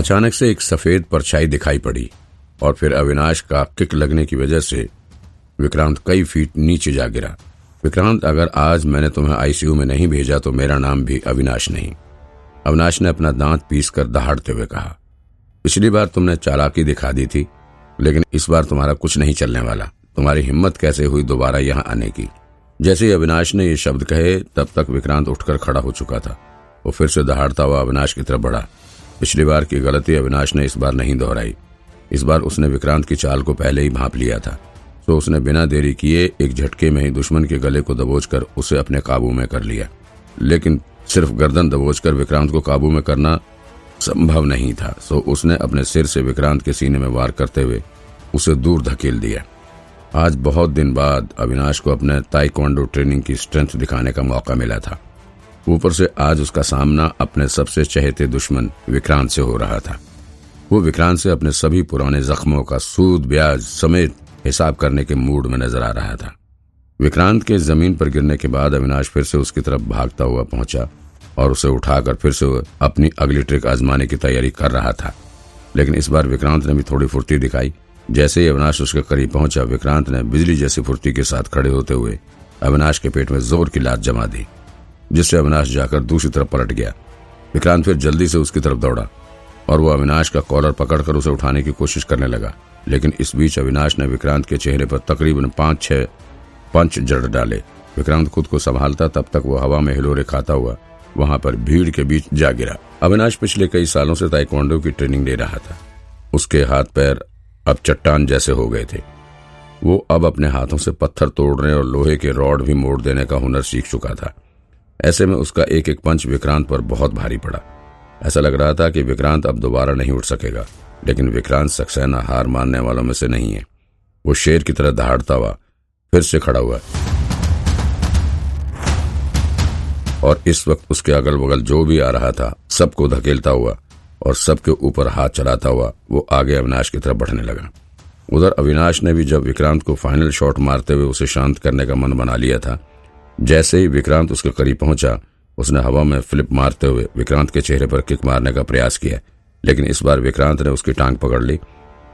अचानक से एक सफ़ेद परछाई दिखाई पड़ी और फिर अविनाश का किक लगने की वजह से विक्रांत कई फीट नीचे जा गिरा। विक्रांत, अगर आज मैंने तुम्हें आईसीयू में नहीं भेजा तो मेरा नाम भी अविनाश नहीं। अविनाश ने अपना दांत पीस कर दहाड़ते हुए कहा, पिछली बार तुमने चालाकी दिखा दी थी, लेकिन इस बार तुम्हारा कुछ नहीं चलने वाला। तुम्हारी हिम्मत कैसे हुई दोबारा यहाँ आने की? जैसे ही अविनाश ने ये शब्द कहे, तब तक विक्रांत उठकर खड़ा हो चुका था। वो फिर से दहाड़ता हुआ अविनाश की तरफ़ बढ़ा। पिछली बार की गलती अविनाश ने इस बार नहीं दोहराई। इस बार उसने विक्रांत की चाल को पहले ही भाप लिया था। तो उसने बिना देरी किए एक झटके में ही दुश्मन के गले को दबोचकर उसे अपने काबू में कर लिया। लेकिन सिर्फ़ गर्दन दबोचकर विक्रांत को काबू में करना संभव नहीं था। सो उसने अपने सिर से विक्रांत के सीने में वार करते हुए उसे दूर धकेल दिया। आज बहुत दिन बाद अविनाश को अपने ताइक्वांडो ट्रेनिंग की स्ट्रेंथ दिखाने का मौका मिला था। ऊपर से आज उसका सामना अपने सबसे चहेते दुश्मन विक्रांत से हो रहा था। वो विक्रांत से अपने सभी पुराने जख्मों का सूद, ब्याज समेत हिसाब करने के मूड में नज़र आ रहा था। विक्रांत के ज़मीन पर गिरने के बाद अविनाश फिर से उसकी तरफ़ भागता हुआ पहुँचा और उसे उठाकर फिर से अपनी अगली ट्रिक आजमाने की तैयारी कर रहा था। लेकिन इस बार विक्रांत ने भी थोड़ी फुर्ती दिखाई। जैसे ही अविनाश उसके करीब पहुँचा, विक्रांत ने बिजली जैसी फुर्ती के साथ खड़े होते हुए अविनाश के पेट में ज़ोर की लात जमा दी। जिससे अविनाश जाकर दूसरी तरफ़ पलट गया। विक्रांत फिर जल्दी से उसकी तरफ़ दौड़ा और वो अविनाश का कॉलर पकड़कर उसे उठाने की कोशिश करने लगा। लेकिन इस बीच अविनाश ने विक्रांत के चेहरे पर तकरीबन पाँच छह पंच जड़ डाले। विक्रांत खुद को संभालता तब तक वो हवा में हिलोरे खाता हुआ वहाँ पर भीड़ के बीच जा गिरा। अविनाश पिछले कई सालों से ताइक्वांडो की ट्रेनिंग ले रहा था। उसके हाथ पैर अब चट्टान जैसे हो गए थे। वो अब अपने हाथों से पत्थर तोड़ने और लोहे के रॉड भी मोड़ देने का हुनर सीख चुका था। ऐसे में उसका एक एक पंच विक्रांत पर बहुत भारी पड़ा। ऐसा लग रहा था कि विक्रांत अब दोबारा नहीं उठ सकेगा, लेकिन विक्रांत सक्सेना हार मानने वालों में से नहीं है। वो शेर की तरह दहाड़ता हुआ फिर से खड़ा हुआ। और इस वक्त उसके अगल बगल जो भी आ रहा था, सबको धकेलता हुआ और सबके ऊपर हाथ चलाता हुआ वो आगे अविनाश की तरफ़ बढ़ने लगा। उधर अविनाश ने भी जब विक्रांत को फाइनल शॉट मारते हुए उसे शांत करने का मन बना लिया था जैसे ही विक्रांत उसके करीब पहुँचा, उसने हवा में फ्लिप मारते हुए विक्रांत के चेहरे पर किक मारने का प्रयास किया। लेकिन इस बार विक्रांत ने उसकी टांग पकड़ ली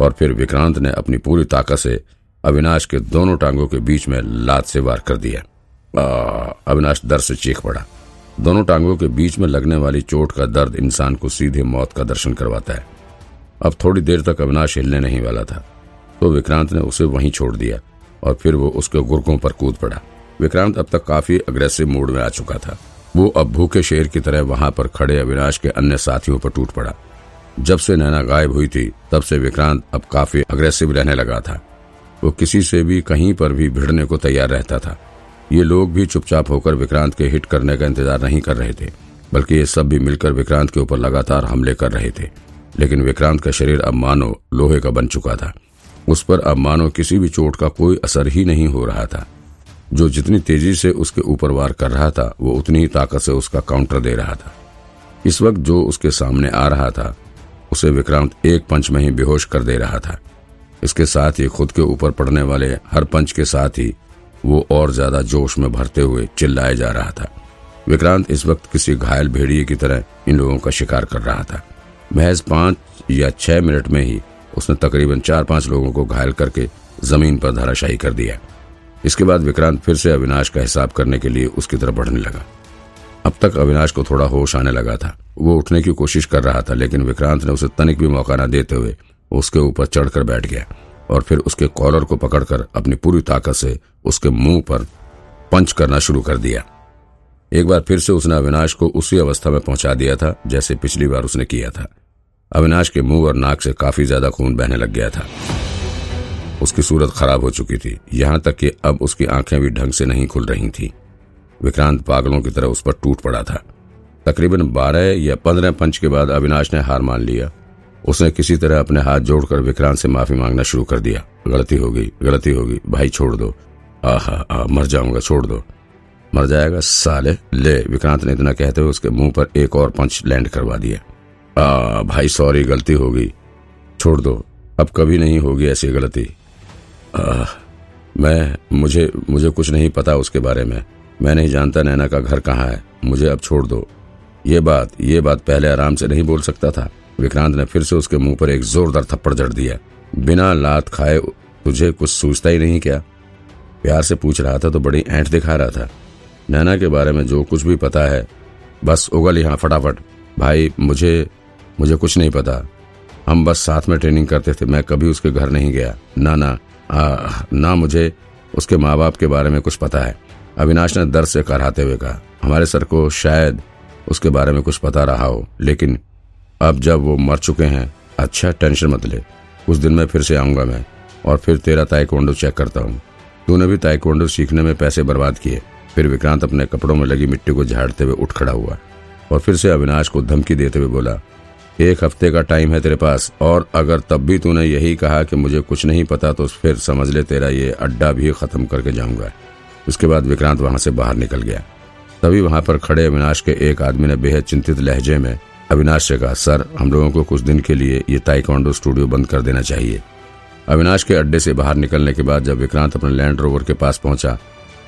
और फिर विक्रांत ने अपनी पूरी ताकत से अविनाश के दोनों टांगों के बीच में लात से वार कर दिया। अविनाश दर से चीख पड़ा। दोनों टांगों के बीच में लगने वाली चोट का दर्द इंसान को सीधे मौत का दर्शन करवाता है। अब थोड़ी देर तक अविनाश हिलने नहीं वाला था तो विक्रांत ने उसे वहीं छोड़ दिया और फिर वो उसके गुर्गों पर कूद पड़ा। विक्रांत अब तक काफ़ी अग्रेसिव मूड में आ चुका था। वो अब भूखे शेर की तरह वहाँ पर खड़े अविनाश के अन्य साथियों पर टूट पड़ा। जब से नैना गायब हुई थी, तब से विक्रांत अब काफ़ी अग्रेसिव रहने लगा था। वो किसी से भी कहीं पर भी भिड़ने को तैयार रहता था। ये लोग भी चुपचाप होकर विक्रांत के हिट करने का इंतज़ार नहीं कर रहे थे, बल्कि ये सब भी मिलकर विक्रांत के ऊपर लगातार हमले कर रहे थे। लेकिन विक्रांत का शरीर अब मानो लोहे का बन चुका था। उस पर अब मानो किसी भी चोट का कोई असर ही नहीं हो रहा था। जो जितनी तेज़ी से उसके ऊपर वार कर रहा था, वो उतनी ही ताकत से उसका काउंटर दे रहा था। इस वक्त जो उसके सामने आ रहा था, उसे विक्रांत एक पंच में ही बेहोश कर दे रहा था। इसके साथ ही खुद के ऊपर पड़ने वाले हर पंच के साथ ही वो और ज़्यादा जोश में भरते हुए चिल्लाया जा रहा था। विक्रांत इस वक्त किसी घायल भेड़िए की तरह इन लोगों का शिकार कर रहा था। महज पाँच या छह मिनट में ही उसने तकरीबन चार पाँच लोगों को घायल करके ज़मीन पर धराशाही कर दिया। इसके बाद विक्रांत फिर से अविनाश का हिसाब करने के लिए उसकी तरफ़ बढ़ने लगा। अब तक अविनाश को थोड़ा होश आने लगा था। वो उठने की कोशिश कर रहा था, लेकिन विक्रांत ने उसे तनिक भी मौका न देते हुए उसके ऊपर चढ़कर बैठ गया और फिर उसके कॉलर को पकड़कर अपनी पूरी ताकत से उसके मुँह पर पंच करना शुरू कर दिया। एक बार फिर से उसने अविनाश को उसी अवस्था में पहुँचा दिया था जैसे पिछली बार उसने किया था। अविनाश के मुँह और नाक से काफ़ी ज़्यादा खून बहने लग गया था। उसकी सूरत खराब हो चुकी थी। यहाँ तक कि अब उसकी आँखें भी ढंग से नहीं खुल रही थी। विक्रांत पागलों की तरह उस पर टूट पड़ा था। तकरीबन बारह या पंद्रह पंच के बाद अविनाश ने हार मान लिया। उसने किसी तरह अपने हाथ जोड़कर विक्रांत से माफ़ी मांगना शुरू कर दिया। गलती हो गई गलती होगी भाई छोड़ दो। आहा आ, मर जाऊँगा छोड़ दो। मर जाएगा साले। ले विक्रांत ने इतना कहते हुए उसके मुँह पर एक और पंच लैंड करवा दिया। आ भाई सॉरी गलती होगी छोड़ दो। अब कभी नहीं होगी ऐसी गलती। आ, मैं मुझे मुझे कुछ नहीं पता उसके बारे में। मैं नहीं जानता नैना का घर कहाँ है। मुझे अब छोड़ दो। ये बात ये बात पहले आराम से नहीं बोल सकता था। विक्रांत ने फिर से उसके मुँह पर एक जोरदार थप्पड़ जड़ दिया। बिना लात खाए तुझे कुछ सूझता ही नहीं क्या? प्यार से पूछ रहा था तो बड़ी ऐंठ दिखा रहा था। नैना के बारे में जो कुछ भी पता है बस उगल यहाँ फटाफट। भाई मुझे मुझे कुछ नहीं पता। हम बस साथ में ट्रेनिंग करते थे मैं कभी उसके घर नहीं गया। ना ना आ, ना मुझे उसके माँ बाप के बारे में कुछ पता है। अविनाश ने दर्द से कराते हुए कहा हमारे सर को शायद उसके बारे में कुछ पता रहा हो लेकिन अब जब वो मर चुके हैं अच्छा टेंशन मत ले। कुछ दिन में फिर से आऊँगा मैं और फिर तेरा ताइकोंडो चेक करता हूँ। तूने भी ताइक्वांडो सीखने में पैसे बर्बाद किए। फिर विक्रांत अपने कपड़ों में लगी मिट्टी को झाड़ते हुए उठ खड़ा हुआ और फिर से अविनाश को धमकी देते हुए बोला एक हफ़्ते का टाइम है तेरे पास, और अगर तब भी तूने यही कहा कि मुझे कुछ नहीं पता तो फिर समझ ले तेरा ये अड्डा भी खत्म करके जाऊँगा। उसके बाद विक्रांत वहाँ से बाहर निकल गया। तभी वहाँ पर खड़े अविनाश के एक आदमी ने बेहद चिंतित लहजे में अविनाश से कहा, सर, हम लोगों को कुछ दिन के लिए ये ताइक्वांडो स्टूडियो बंद कर देना चाहिए। अविनाश के अड्डे से बाहर निकलने के बाद जब विक्रांत अपने लैंड रोवर के पास पहुँचा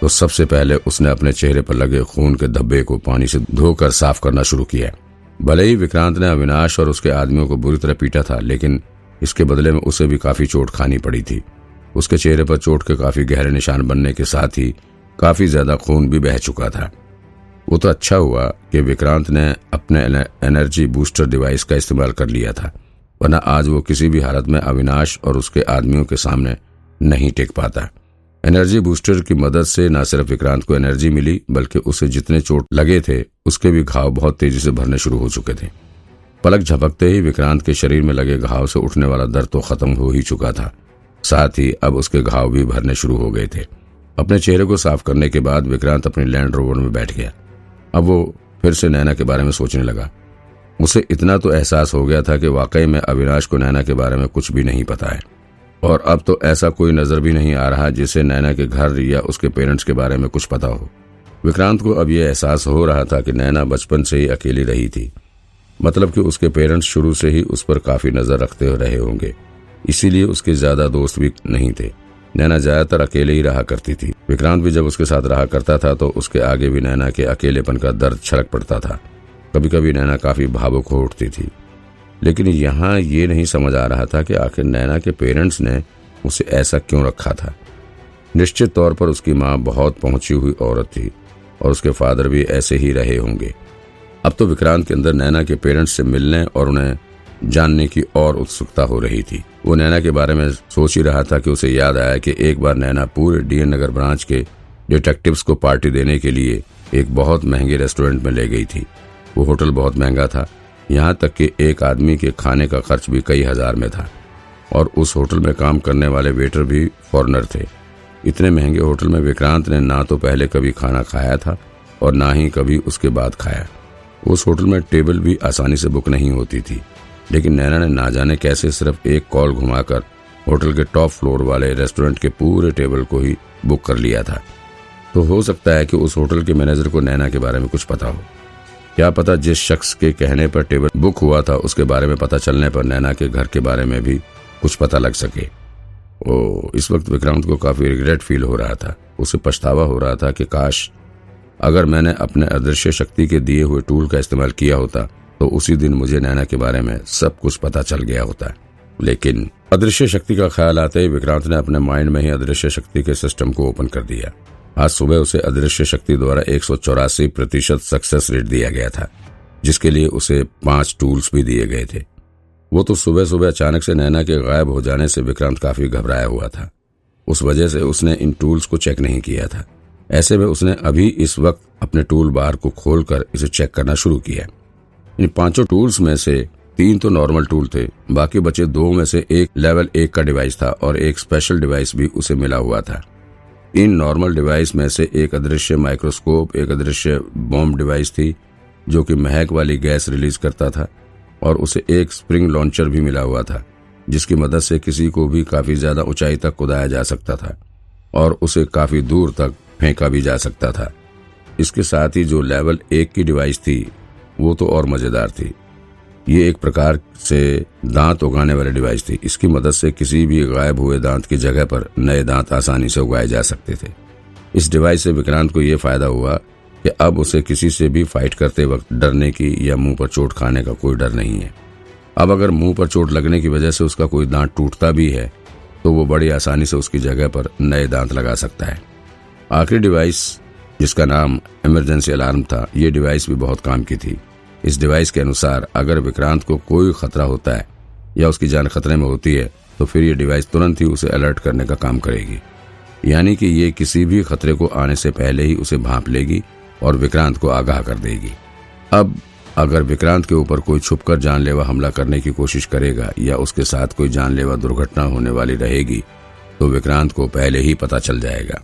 तो सबसे पहले उसने अपने चेहरे पर लगे खून के धब्बे को पानी से धोकर साफ़ करना शुरू किया। भले ही विक्रांत ने अविनाश और उसके आदमियों को बुरी तरह पीटा था, लेकिन इसके बदले में उसे भी काफ़ी चोट खानी पड़ी थी। उसके चेहरे पर चोट के काफ़ी गहरे निशान बनने के साथ ही काफ़ी ज़्यादा खून भी बह चुका था। वो तो अच्छा हुआ कि विक्रांत ने अपने एनर्जी बूस्टर डिवाइस का इस्तेमाल कर लिया था, वरना आज वो किसी भी हालत में अविनाश और उसके आदमियों के सामने नहीं टेक पाता। एनर्जी बूस्टर की मदद से न सिर्फ़ विक्रांत को एनर्जी मिली, बल्कि उसे जितने चोट लगे थे, उसके भी घाव बहुत तेज़ी से भरने शुरू हो चुके थे। पलक झपकते ही विक्रांत के शरीर में लगे घाव से उठने वाला दर्द तो खत्म हो ही चुका था। साथ ही अब उसके घाव भी भरने शुरू हो गए थे। अपने चेहरे को साफ़ करने के बाद विक्रांत अपने लैंड रोवर में बैठ गया। अब वो फिर से नैना के बारे में सोचने लगा। उसे इतना तो एहसास हो गया था कि वाकई में अविनाश को नैना के बारे में कुछ भी नहीं पता है। और अब तो ऐसा कोई नज़र भी नहीं आ रहा जिसे नैना के घर या उसके पेरेंट्स के बारे में कुछ पता हो। विक्रांत को अब यह एहसास हो रहा था कि नैना बचपन से ही अकेली रही थी। मतलब कि उसके पेरेंट्स शुरू से ही उस पर काफ़ी नज़र रखते रहे होंगे। इसीलिए उसके ज़्यादा दोस्त भी नहीं थे। नैना ज़्यादातर अकेले ही रहा करती थी। विक्रांत भी जब उसके साथ रहा करता था तो उसके आगे भी नैना के अकेलेपन का दर्द छलक पड़ता था। कभी कभी नैना काफ़ी भावुक हो उठती थी। लेकिन यहाँ ये नहीं समझ आ रहा था कि आखिर नैना के पेरेंट्स ने उसे ऐसा क्यों रखा था। निश्चित तौर पर उसकी माँ बहुत पहुँची हुई औरत थी और उसके फादर भी ऐसे ही रहे होंगे। अब तो विक्रांत के अंदर नैना के पेरेंट्स से मिलने और उन्हें जानने की और उत्सुकता हो रही थी। वो नैना के बारे में सोच ही रहा था कि उसे याद आया कि एक बार नैना पूरे डीएन नगर ब्रांच के डिटेक्टिव्स को पार्टी देने के लिए एक बहुत महँगे रेस्टोरेंट में ले गई थी। वो होटल बहुत महँगा था यहाँ तक कि एक आदमी के खाने का खर्च भी कई हज़ार में था। और उस होटल में काम करने वाले वेटर भी फॉरनर थे। इतने महँगे होटल में विक्रांत ने ना तो पहले कभी खाना खाया था और ना ही कभी उसके बाद खाया। उस होटल में टेबल भी आसानी से बुक नहीं होती थी। लेकिन नैना ने ना जाने कैसे सिर्फ़ एक कॉल घुमाकर होटल के टॉप फ्लोर वाले रेस्टोरेंट के पूरे टेबल को ही बुक कर लिया था। तो हो सकता है कि उस होटल के मैनेजर को नैना के बारे में कुछ पता हो। क्या पता जिस शख्स के कहने पर टेबल बुक हुआ था, उसके बारे में पता चलने पर नैना के घर के बारे में भी कुछ पता लग सके। ओ, इस वक्त विक्रांत को काफ़ी रिग्रेट फील हो रहा था। उसे पछतावा हो रहा था कि काश अगर मैंने अपने अदृश्य शक्ति के दिए हुए टूल का इस्तेमाल किया होता तो उसी दिन मुझे नैना के बारे में सब कुछ पता चल गया होता। लेकिन अदृश्य शक्ति का ख्याल आते ही विक्रांत ने अपने माइंड में ही अदृश्य शक्ति के सिस्टम को ओपन कर दिया। आज सुबह उसे अदृश्य शक्ति द्वारा एक प्रतिशत सक्सेस रेट दिया गया था, जिसके लिए उसे पाँच टूल्स भी दिए गए थे। वो तो सुबह सुबह अचानक से नैना के गायब हो जाने से विक्रांत काफ़ी घबराया हुआ था। उस वजह से उसने इन टूल्स को चेक नहीं किया था। ऐसे में उसने अभी इस वक्त अपने टूल बार को खोलकर इसे चेक करना शुरू किया इन पाँचों टूल्स में से तीन तो नॉर्मल टूल थे, बाकी बचे दो में से एक लेवल एक का डिवाइस था और एक स्पेशल डिवाइस भी उसे मिला हुआ था। इन नॉर्मल डिवाइस में से एक अदृश्य माइक्रोस्कोप एक अदृश्य बॉम्ब डिवाइस थी, जो कि महक वाली गैस रिलीज़ करता था, और उसे एक स्प्रिंग लॉन्चर भी मिला हुआ था, जिसकी मदद से किसी को भी काफ़ी ज़्यादा ऊंचाई तक कुदाया जा सकता था, और उसे काफ़ी दूर तक फेंका भी जा सकता था। इसके साथ ही जो लेवल एक की डिवाइस थी, वो तो और मज़ेदार थी। ये एक प्रकार से दांत उगाने वाली डिवाइस थी। इसकी मदद से किसी भी गायब हुए दांत की जगह पर नए दांत आसानी से उगाए जा सकते थे। इस डिवाइस से विक्रांत को यह फ़ायदा हुआ कि अब उसे किसी से भी फाइट करते वक्त डरने की या मुँह पर चोट खाने का कोई डर नहीं है। अब अगर मुँह पर चोट लगने की वजह से उसका कोई दांत टूटता भी है तो वो बड़ी आसानी से उसकी जगह पर नए दांत लगा सकता है। आखिरी डिवाइस जिसका नाम इमरजेंसी अलार्म था, ये डिवाइस भी बहुत काम की थी। इस डिवाइस के अनुसार अगर विक्रांत को कोई खतरा होता है या उसकी जान खतरे में होती है तो फिर ये डिवाइस तुरंत ही उसे अलर्ट करने का काम करेगी। यानी कि ये किसी भी खतरे को आने से पहले ही उसे भांप लेगी और विक्रांत को आगाह कर देगी। अब, अगर विक्रांत के ऊपर कोई छुपकर जानलेवा हमला करने की कोशिश करेगा या उसके साथ कोई जानलेवा दुर्घटना होने वाली रहेगी तो विक्रांत को पहले ही पता चल जाएगा।